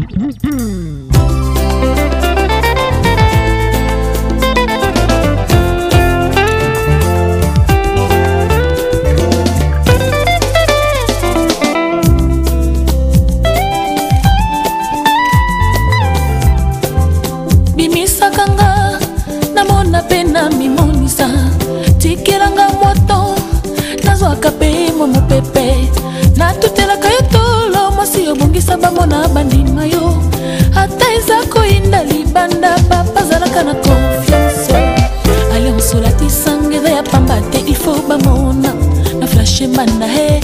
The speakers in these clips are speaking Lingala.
Mm-hmm. flashe mbanda he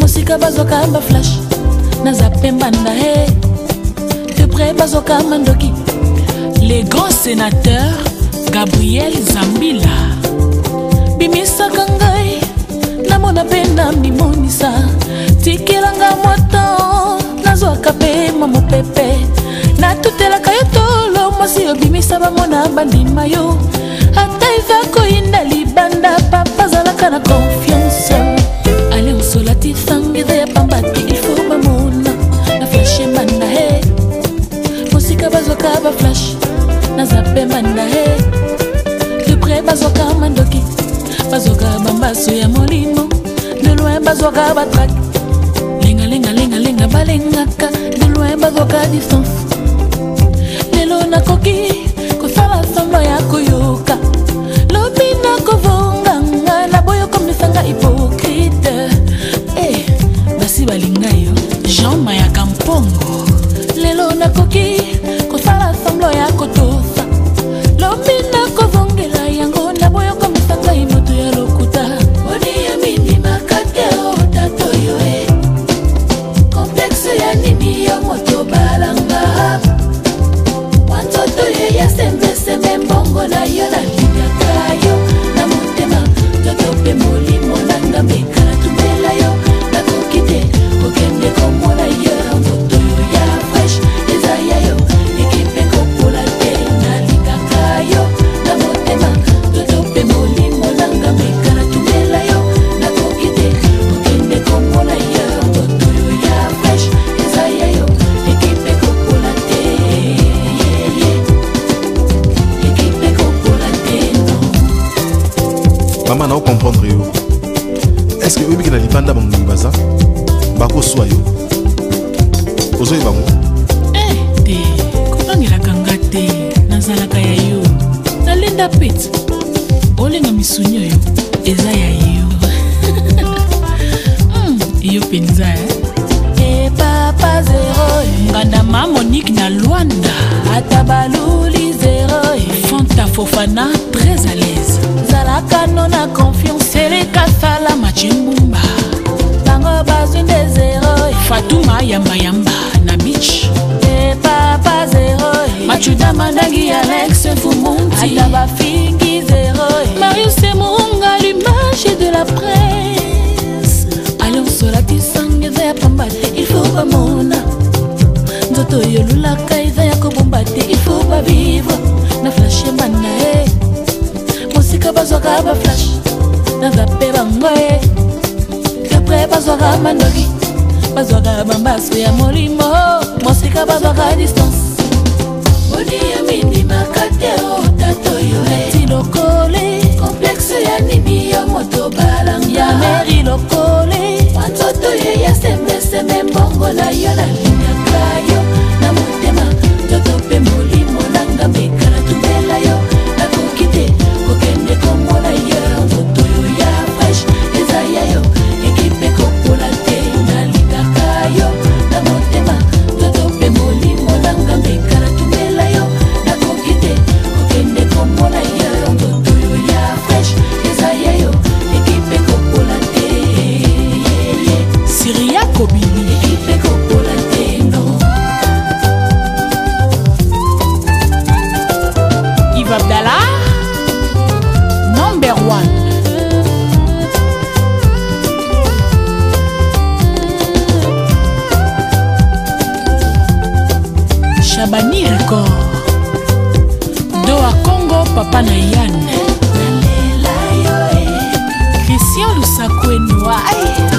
mosika bazwaka baflashe naza mpe mbanda he depre bazwaka mandoki les grands sénateurs gabriel zambila bimisaka ngai namona mpe na mimonisa tikelanga moto nazwaka mpe mwa mopepe natutelaka yo tolo mwasi obimisa bango na bandima yo ata eza koyinda libanda papa azalaka na kongo miso ya molimo de loin bazwaka batrake lengalengalengalenga balengaka de loin bazwaka distance lelo nakoki baza bakoswa yo ozoyeba ngo eh, te kobangelaka nga te nazalaka ya yo nalenda pete olenga misuni oyo eza ya yo hmm, yo mpenza epapa eh. e zero eh. nganda ma monike na lwanda ata baluli zero fanta fofana très à l'aise zalaka no na confiance elekasala macimbu fatuma yambayamba na beach e papa zero machuda mandangi alex fumunti ata bafingi zero marius emunga l'image de la presse alonsolatisanga eza ya pamba te ilfo bamona nzoto yolulaka eza ya kobomba te ilfo bavivre na flash ya mbana e eh. mosika bazwaka baflash na vape bango e eh. kapre bazwaka mandoki bazwaka bambasko ya molimo mosika bazwaka distance olia mindimaka te otato yo eh. eti lokole komplexe ya nini yo moto balanga ya meri lokole wanzoto ye ya semeseme mbongola yo na na bani record do a congo papa na yan christian lusakwenoai